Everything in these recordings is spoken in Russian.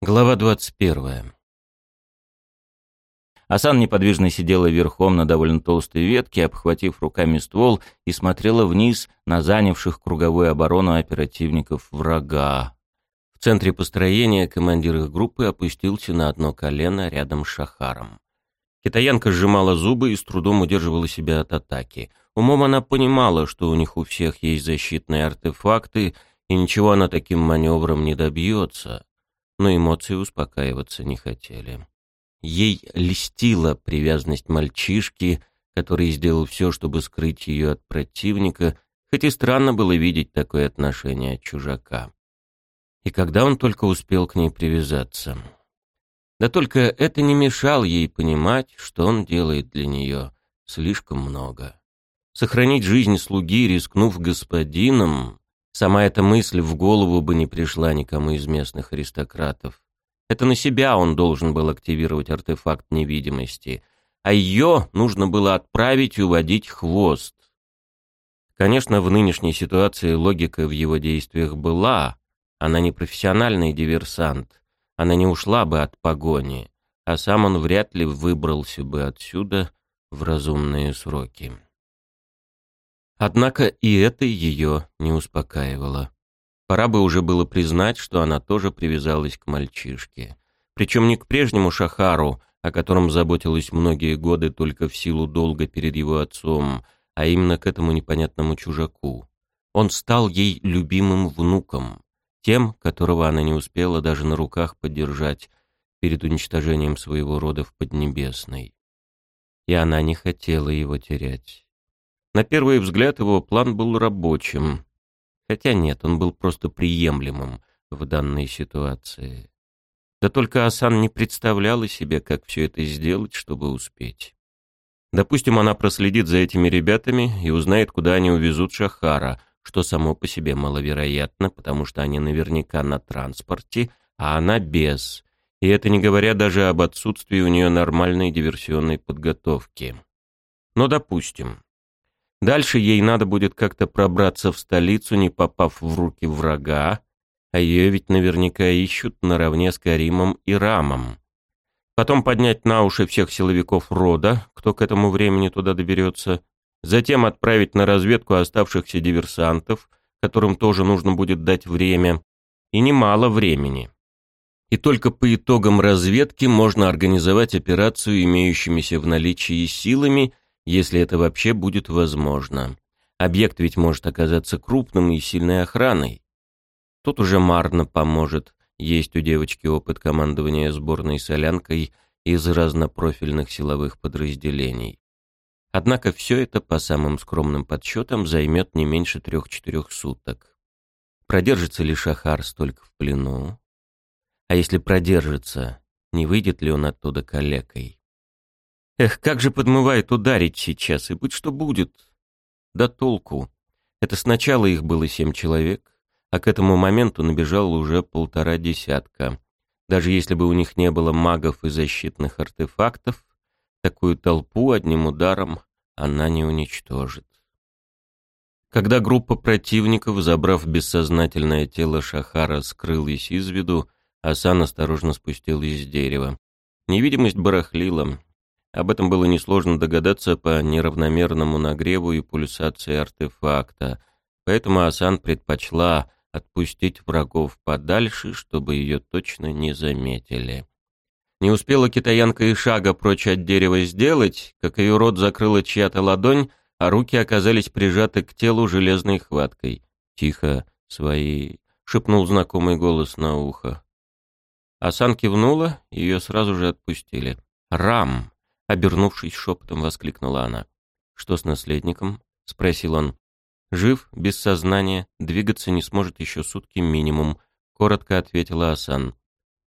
Глава 21. Асан неподвижно сидела верхом на довольно толстой ветке, обхватив руками ствол, и смотрела вниз на занявших круговую оборону оперативников врага. В центре построения командир их группы опустился на одно колено рядом с Шахаром. Китаянка сжимала зубы и с трудом удерживала себя от атаки. Умом она понимала, что у них у всех есть защитные артефакты, и ничего она таким маневром не добьется но эмоции успокаиваться не хотели. Ей льстила привязанность мальчишки, который сделал все, чтобы скрыть ее от противника, хоть и странно было видеть такое отношение от чужака. И когда он только успел к ней привязаться. Да только это не мешало ей понимать, что он делает для нее слишком много. Сохранить жизнь слуги, рискнув господином, Сама эта мысль в голову бы не пришла никому из местных аристократов. Это на себя он должен был активировать артефакт невидимости, а ее нужно было отправить и уводить хвост. Конечно, в нынешней ситуации логика в его действиях была. Она не профессиональный диверсант. Она не ушла бы от погони, а сам он вряд ли выбрался бы отсюда в разумные сроки. Однако и это ее не успокаивало. Пора бы уже было признать, что она тоже привязалась к мальчишке. Причем не к прежнему Шахару, о котором заботилась многие годы только в силу долга перед его отцом, а именно к этому непонятному чужаку. Он стал ей любимым внуком, тем, которого она не успела даже на руках поддержать перед уничтожением своего рода в Поднебесной. И она не хотела его терять. На первый взгляд его план был рабочим. Хотя нет, он был просто приемлемым в данной ситуации. Да только Асан не представляла себе, как все это сделать, чтобы успеть. Допустим, она проследит за этими ребятами и узнает, куда они увезут Шахара, что само по себе маловероятно, потому что они наверняка на транспорте, а она без. И это не говоря даже об отсутствии у нее нормальной диверсионной подготовки. Но допустим. Дальше ей надо будет как-то пробраться в столицу, не попав в руки врага, а ее ведь наверняка ищут наравне с Каримом и Рамом. Потом поднять на уши всех силовиков рода, кто к этому времени туда доберется, затем отправить на разведку оставшихся диверсантов, которым тоже нужно будет дать время, и немало времени. И только по итогам разведки можно организовать операцию имеющимися в наличии силами – если это вообще будет возможно. Объект ведь может оказаться крупным и сильной охраной. Тут уже марно поможет. Есть у девочки опыт командования сборной солянкой из разнопрофильных силовых подразделений. Однако все это, по самым скромным подсчетам, займет не меньше трех-четырех суток. Продержится ли Шахар столько в плену? А если продержится, не выйдет ли он оттуда калекой? Эх, как же подмывает ударить сейчас, и будь что будет. Да толку. Это сначала их было семь человек, а к этому моменту набежало уже полтора десятка. Даже если бы у них не было магов и защитных артефактов, такую толпу одним ударом она не уничтожит. Когда группа противников, забрав бессознательное тело Шахара, скрылась из виду, Асан осторожно спустилась с дерева. Невидимость барахлила, об этом было несложно догадаться по неравномерному нагреву и пульсации артефакта, поэтому Асан предпочла отпустить врагов подальше, чтобы ее точно не заметили. Не успела китаянка и шага прочь от дерева сделать, как ее рот закрыла чья-то ладонь, а руки оказались прижаты к телу железной хваткой. «Тихо, свои!» — шепнул знакомый голос на ухо. Асан кивнула, ее сразу же отпустили. «Рам!» Обернувшись шепотом, воскликнула она. «Что с наследником?» — спросил он. «Жив, без сознания, двигаться не сможет еще сутки минимум», — коротко ответила Асан.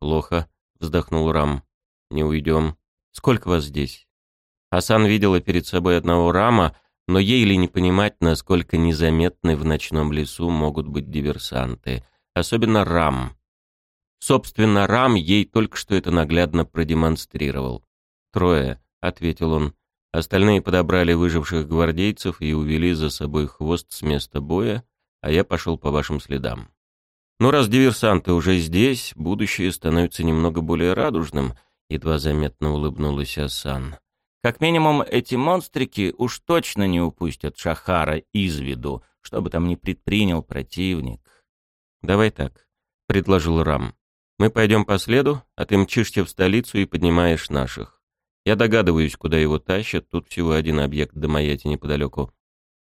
«Плохо», — вздохнул Рам. «Не уйдем. Сколько вас здесь?» Асан видела перед собой одного Рама, но ей ли не понимать, насколько незаметны в ночном лесу могут быть диверсанты. Особенно Рам. Собственно, Рам ей только что это наглядно продемонстрировал. Трое, — ответил он. Остальные подобрали выживших гвардейцев и увели за собой хвост с места боя, а я пошел по вашим следам. Но раз диверсанты уже здесь, будущее становится немного более радужным, едва заметно улыбнулась Асан. Как минимум, эти монстрики уж точно не упустят Шахара из виду, что бы там ни предпринял противник. «Давай так», — предложил Рам. «Мы пойдем по следу, а ты мчишься в столицу и поднимаешь наших. Я догадываюсь, куда его тащат, тут всего один объект до Маяти неподалеку.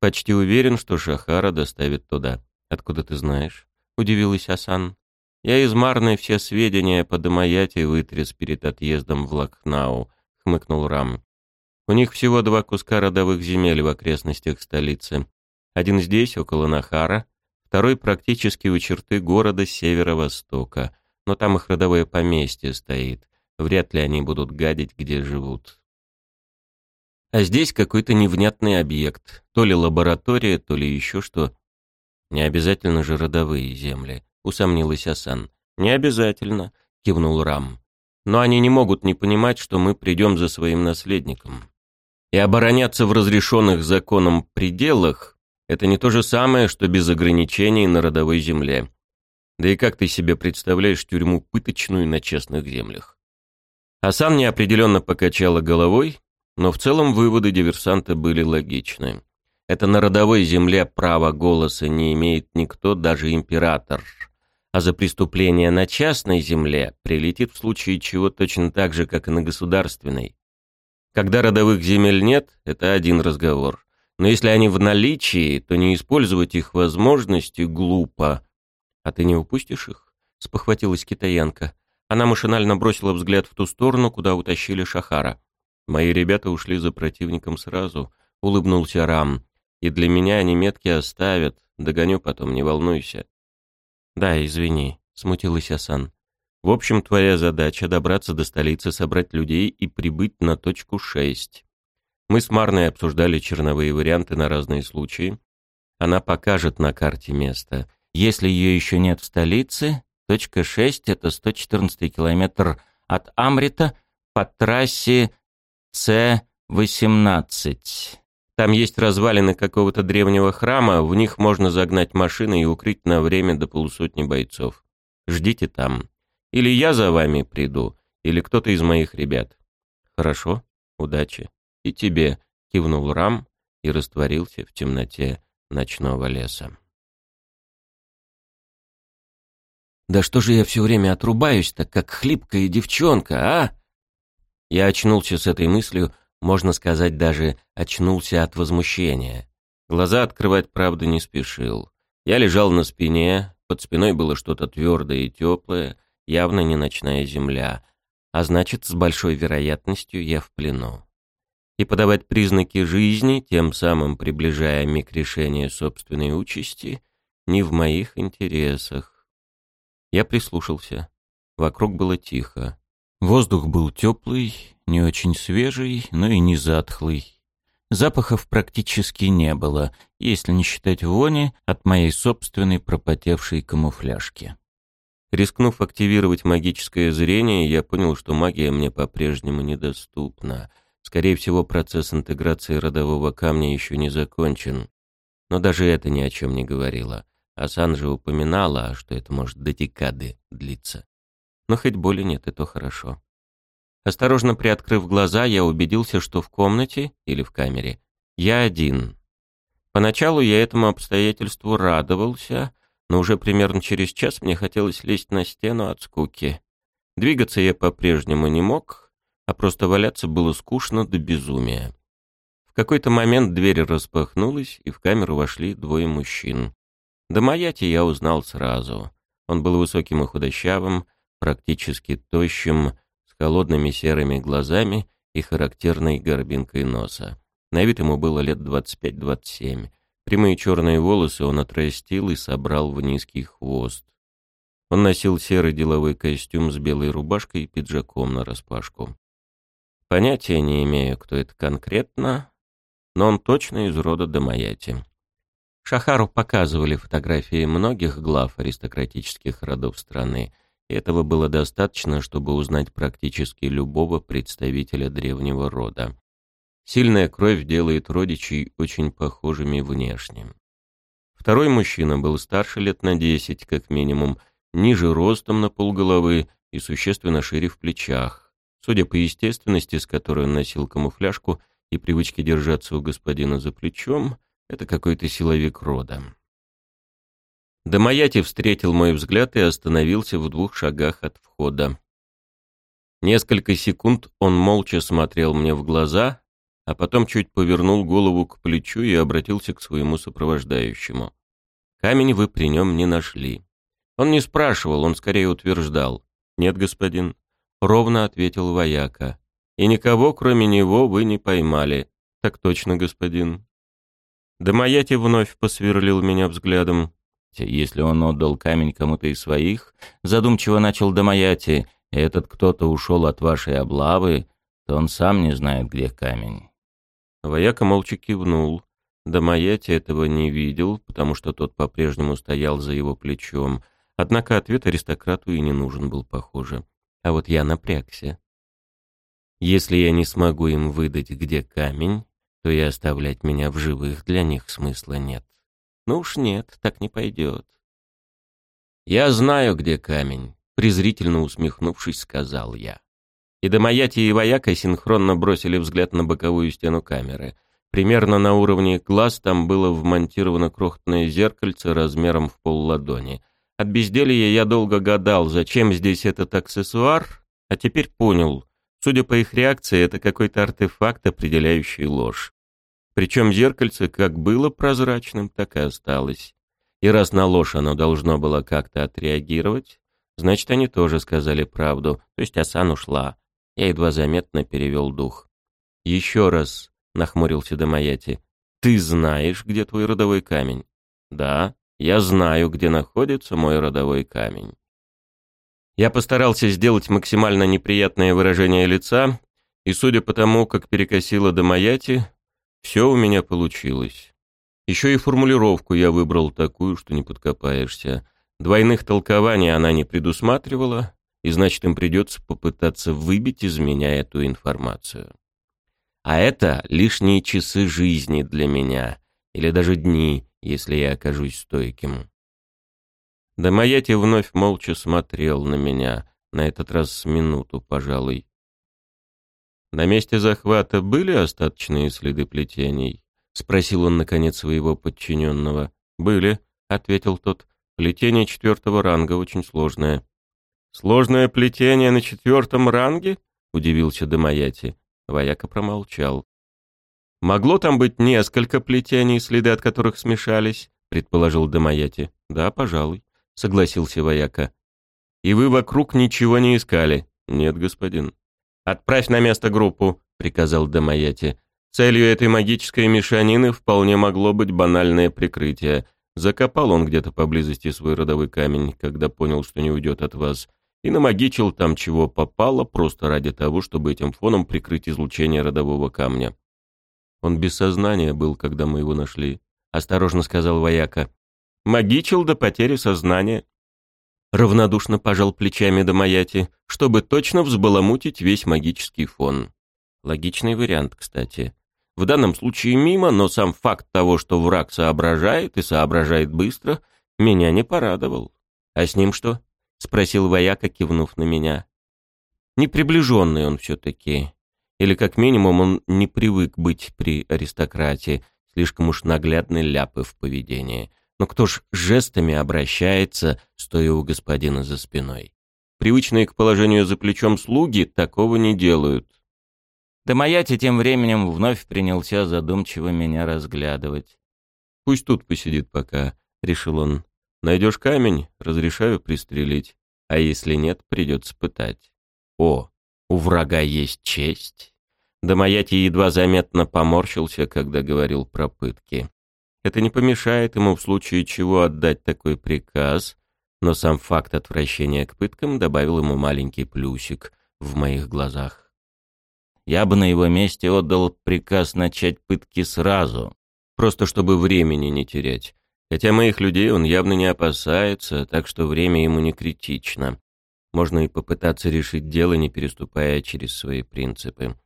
Почти уверен, что Шахара доставит туда. Откуда ты знаешь?» — удивилась Асан. «Я из Марны все сведения по Домаяте вытряс перед отъездом в Лакхнау», — хмыкнул Рам. У них всего два куска родовых земель в окрестностях столицы. Один здесь, около Нахара, второй практически у черты города северо-востока, но там их родовое поместье стоит. Вряд ли они будут гадить, где живут. А здесь какой-то невнятный объект, то ли лаборатория, то ли еще что. Не обязательно же родовые земли, усомнилась Асан. Не обязательно, кивнул Рам. Но они не могут не понимать, что мы придем за своим наследником. И обороняться в разрешенных законом пределах – это не то же самое, что без ограничений на родовой земле. Да и как ты себе представляешь тюрьму пыточную на честных землях? Асан неопределенно покачала головой, но в целом выводы диверсанта были логичны. Это на родовой земле права голоса не имеет никто, даже император. А за преступление на частной земле прилетит в случае чего точно так же, как и на государственной. Когда родовых земель нет, это один разговор. Но если они в наличии, то не использовать их возможности глупо. А ты не упустишь их? Спохватилась китаянка. Она машинально бросила взгляд в ту сторону, куда утащили Шахара. Мои ребята ушли за противником сразу, улыбнулся Рам. И для меня они метки оставят, догоню потом, не волнуйся. Да, извини, смутилась Асан. В общем, твоя задача — добраться до столицы, собрать людей и прибыть на точку 6. Мы с Марной обсуждали черновые варианты на разные случаи. Она покажет на карте место. Если ее еще нет в столице, точка 6 — это 114 километр от Амрита по трассе С-18. Там есть развалины какого-то древнего храма, в них можно загнать машины и укрыть на время до полусотни бойцов. Ждите там. Или я за вами приду, или кто-то из моих ребят. Хорошо, удачи. И тебе, кивнул Рам и растворился в темноте ночного леса. Да что же я все время отрубаюсь-то, как хлипкая девчонка, а? Я очнулся с этой мыслью, можно сказать, даже очнулся от возмущения. Глаза открывать, правда, не спешил. Я лежал на спине, под спиной было что-то твердое и теплое, явно не ночная земля, а значит, с большой вероятностью я в плену. И подавать признаки жизни, тем самым приближая миг решения собственной участи, не в моих интересах. Я прислушался. Вокруг было тихо. Воздух был теплый, не очень свежий, но и не затхлый. Запахов практически не было, если не считать вони от моей собственной пропотевшей камуфляжки. Рискнув активировать магическое зрение, я понял, что магия мне по-прежнему недоступна. Скорее всего, процесс интеграции родового камня еще не закончен. Но даже это ни о чем не говорило. Асан же упоминала, что это может до декады длиться. Но хоть боли нет, и то хорошо. Осторожно приоткрыв глаза, я убедился, что в комнате или в камере я один. Поначалу я этому обстоятельству радовался, но уже примерно через час мне хотелось лезть на стену от скуки. Двигаться я по-прежнему не мог, а просто валяться было скучно до безумия. В какой-то момент дверь распахнулась, и в камеру вошли двое мужчин. Домаяти я узнал сразу. Он был высоким и худощавым, практически тощим, с холодными серыми глазами и характерной горбинкой носа. На вид ему было лет 25-27. Прямые черные волосы он отрастил и собрал в низкий хвост. Он носил серый деловой костюм с белой рубашкой и пиджаком нараспашку. Понятия не имею, кто это конкретно, но он точно из рода Домаяти. Шахару показывали фотографии многих глав аристократических родов страны, и этого было достаточно, чтобы узнать практически любого представителя древнего рода. Сильная кровь делает родичей очень похожими внешне. Второй мужчина был старше лет на десять, как минимум, ниже ростом на полголовы и существенно шире в плечах. Судя по естественности, с которой он носил камуфляжку и привычке держаться у господина за плечом, это какой-то силовик рода. Домаяти встретил мой взгляд и остановился в двух шагах от входа. Несколько секунд он молча смотрел мне в глаза, а потом чуть повернул голову к плечу и обратился к своему сопровождающему. «Камень вы при нем не нашли». Он не спрашивал, он скорее утверждал. «Нет, господин», — ровно ответил вояка. «И никого, кроме него, вы не поймали». «Так точно, господин». Домаяти вновь посверлил меня взглядом. Если он отдал камень кому-то из своих, задумчиво начал Домаяти, и этот кто-то ушел от вашей облавы, то он сам не знает, где камень. Вояка молча кивнул. Домаяти этого не видел, потому что тот по-прежнему стоял за его плечом. Однако ответ аристократу и не нужен был, похоже. А вот я напрягся. Если я не смогу им выдать, где камень, то и оставлять меня в живых для них смысла нет. Ну уж нет, так не пойдет. «Я знаю, где камень», — презрительно усмехнувшись, сказал я. И Домаяти и Вояка синхронно бросили взгляд на боковую стену камеры. Примерно на уровне глаз там было вмонтировано крохотное зеркальце размером в полладони. От безделья я долго гадал, зачем здесь этот аксессуар, а теперь понял. Судя по их реакции, это какой-то артефакт, определяющий ложь. Причем зеркальце как было прозрачным, так и осталось. И раз на ложь оно должно было как-то отреагировать, значит, они тоже сказали правду, то есть Асан ушла. Я едва заметно перевел дух. «Еще раз», — нахмурился Домаяти, — «ты знаешь, где твой родовой камень?» «Да, я знаю, где находится мой родовой камень». Я постарался сделать максимально неприятное выражение лица, и, судя по тому, как перекосило Домаяти, все у меня получилось. Еще и формулировку я выбрал такую, что не подкопаешься. Двойных толкований она не предусматривала, и значит им придется попытаться выбить из меня эту информацию. А это лишние часы жизни для меня, или даже дни, если я окажусь стойким. Домаяти вновь молча смотрел на меня, на этот раз с минуту, пожалуй. «На месте захвата были остаточные следы плетений?» — спросил он, наконец, своего подчиненного. «Были», — ответил тот. «Плетение четвертого ранга очень сложное». «Сложное плетение на четвертом ранге?» — удивился Домаяти. Вояка промолчал. «Могло там быть несколько плетений, следы от которых смешались?» — предположил Домаяти. «Да, пожалуй», — согласился Вояка. «И вы вокруг ничего не искали?» «Нет, господин». «Отправь на место группу», — приказал Домаяти. Целью этой магической мешанины вполне могло быть банальное прикрытие. Закопал он где-то поблизости свой родовой камень, когда понял, что не уйдет от вас, и намагичил там чего попало, просто ради того, чтобы этим фоном прикрыть излучение родового камня. Он без сознания был, когда мы его нашли, — осторожно сказал вояка. Магичил до потери сознания. Равнодушно пожал плечами Домаяти, чтобы точно взбаламутить весь магический фон. Логичный вариант, кстати. В данном случае мимо, но сам факт того, что враг соображает и соображает быстро, меня не порадовал. «А с ним что?» — спросил вояка, кивнув на меня. Неприближенный он все-таки. Или как минимум он не привык быть при аристократии, слишком уж наглядный ляпы в поведении. Но кто ж жестами обращается, стоя у господина за спиной? Привычные к положению за плечом слуги такого не делают. Домаяти тем временем вновь принялся задумчиво меня разглядывать. «Пусть тут посидит пока», — решил он. «Найдешь камень, разрешаю пристрелить, а если нет, придется пытать». «О, у врага есть честь?» Домаяти едва заметно поморщился, когда говорил про пытки. Это не помешает ему в случае чего отдать такой приказ, но сам факт отвращения к пыткам добавил ему маленький плюсик в моих глазах. Я бы на его месте отдал приказ начать пытки сразу, просто чтобы времени не терять. Хотя моих людей он явно не опасается, так что время ему не критично. Можно и попытаться решить дело, не переступая через свои принципы.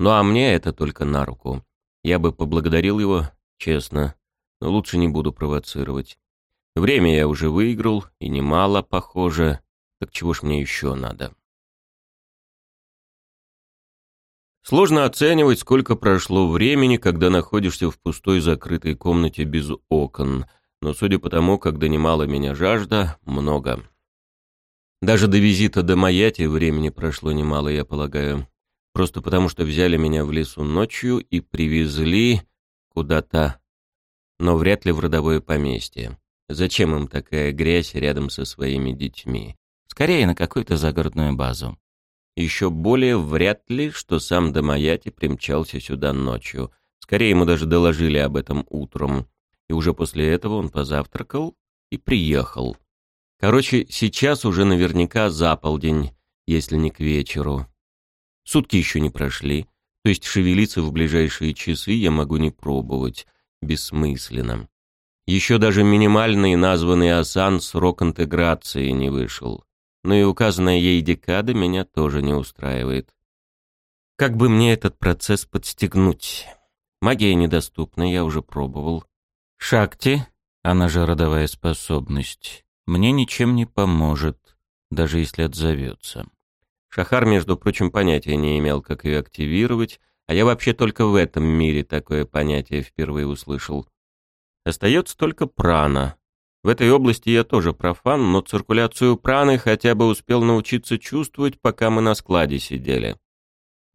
Ну а мне это только на руку. Я бы поблагодарил его, честно, но лучше не буду провоцировать. Время я уже выиграл, и немало, похоже. Так чего ж мне еще надо? Сложно оценивать, сколько прошло времени, когда находишься в пустой закрытой комнате без окон, но судя по тому, как донимала меня жажда, много. Даже до визита до Маяти времени прошло немало, я полагаю. Просто потому, что взяли меня в лесу ночью и привезли куда-то, но вряд ли в родовое поместье. Зачем им такая грязь рядом со своими детьми? Скорее, на какую-то загородную базу. Еще более вряд ли, что сам Дамаяти примчался сюда ночью. Скорее, ему даже доложили об этом утром. И уже после этого он позавтракал и приехал. Короче, сейчас уже наверняка за полдень, если не к вечеру. Сутки еще не прошли, то есть шевелиться в ближайшие часы я могу не пробовать. Бессмысленно. Еще даже минимальный названный Асан срок интеграции не вышел. Но и указанная ей декада меня тоже не устраивает. Как бы мне этот процесс подстегнуть? Магия недоступна, я уже пробовал. Шакти, она же родовая способность, мне ничем не поможет, даже если отзовется. Шахар, между прочим, понятия не имел, как ее активировать, а я вообще только в этом мире такое понятие впервые услышал. Остается только прана. В этой области я тоже профан, но циркуляцию праны хотя бы успел научиться чувствовать, пока мы на складе сидели.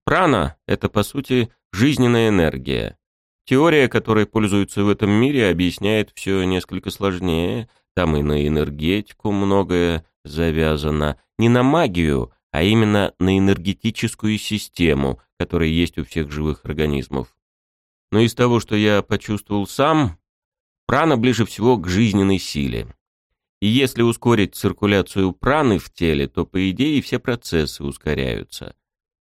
Прана — это, по сути, жизненная энергия. Теория, которой пользуются в этом мире, объясняет все несколько сложнее. Там и на энергетику многое завязано. Не на магию, а именно на энергетическую систему, которая есть у всех живых организмов. Но из того, что я почувствовал сам, Прана ближе всего к жизненной силе. И если ускорить циркуляцию праны в теле, то, по идее, все процессы ускоряются.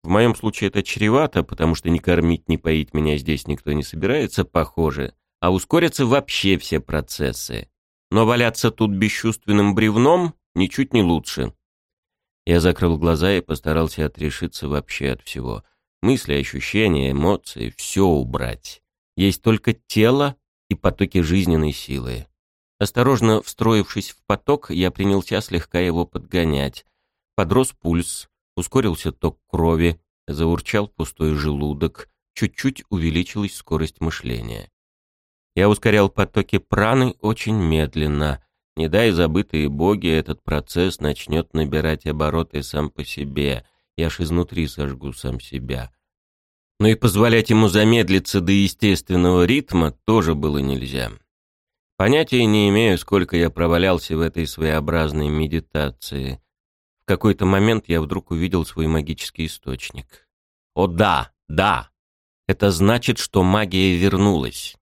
В моем случае это чревато, потому что ни кормить, ни поить меня здесь никто не собирается, похоже, а ускорятся вообще все процессы. Но валяться тут бесчувственным бревном ничуть не лучше. Я закрыл глаза и постарался отрешиться вообще от всего. Мысли, ощущения, эмоции — все убрать. Есть только тело и потоки жизненной силы. Осторожно встроившись в поток, я принялся слегка его подгонять. Подрос пульс, ускорился ток крови, заурчал пустой желудок, чуть-чуть увеличилась скорость мышления. Я ускорял потоки праны очень медленно. Не дай забытые боги, этот процесс начнет набирать обороты сам по себе. Я ж изнутри сожгу сам себя но и позволять ему замедлиться до естественного ритма тоже было нельзя. Понятия не имею, сколько я провалялся в этой своеобразной медитации. В какой-то момент я вдруг увидел свой магический источник. О да, да! Это значит, что магия вернулась.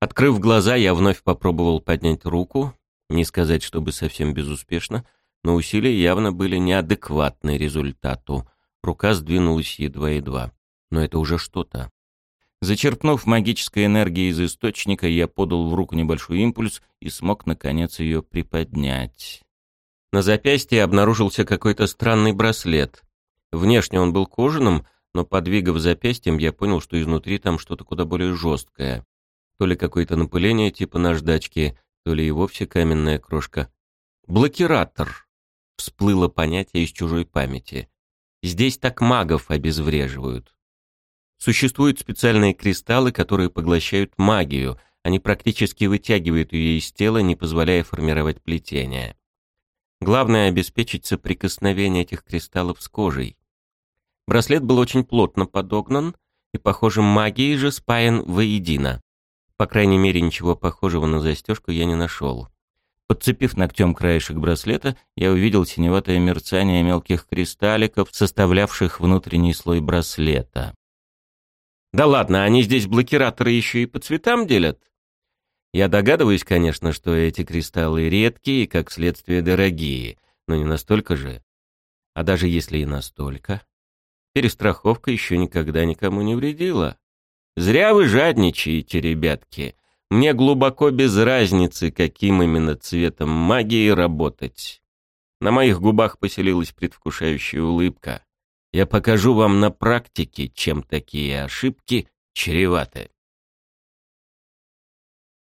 Открыв глаза, я вновь попробовал поднять руку, не сказать, чтобы совсем безуспешно, но усилия явно были неадекватны результату. Рука сдвинулась едва-едва но это уже что-то. Зачерпнув магической энергии из источника, я подал в руку небольшой импульс и смог, наконец, ее приподнять. На запястье обнаружился какой-то странный браслет. Внешне он был кожаным, но, подвигав запястьем, я понял, что изнутри там что-то куда более жесткое. То ли какое-то напыление типа наждачки, то ли и вовсе каменная крошка. «Блокиратор!» — всплыло понятие из чужой памяти. «Здесь так магов обезвреживают». Существуют специальные кристаллы, которые поглощают магию. Они практически вытягивают ее из тела, не позволяя формировать плетение. Главное — обеспечить соприкосновение этих кристаллов с кожей. Браслет был очень плотно подогнан, и, похоже, магией же спаян воедино. По крайней мере, ничего похожего на застежку я не нашел. Подцепив ногтем краешек браслета, я увидел синеватое мерцание мелких кристалликов, составлявших внутренний слой браслета. Да ладно, они здесь блокираторы еще и по цветам делят? Я догадываюсь, конечно, что эти кристаллы редкие и, как следствие, дорогие, но не настолько же. А даже если и настолько, перестраховка еще никогда никому не вредила. Зря вы жадничаете, ребятки. Мне глубоко без разницы, каким именно цветом магии работать. На моих губах поселилась предвкушающая улыбка. Я покажу вам на практике, чем такие ошибки чреваты.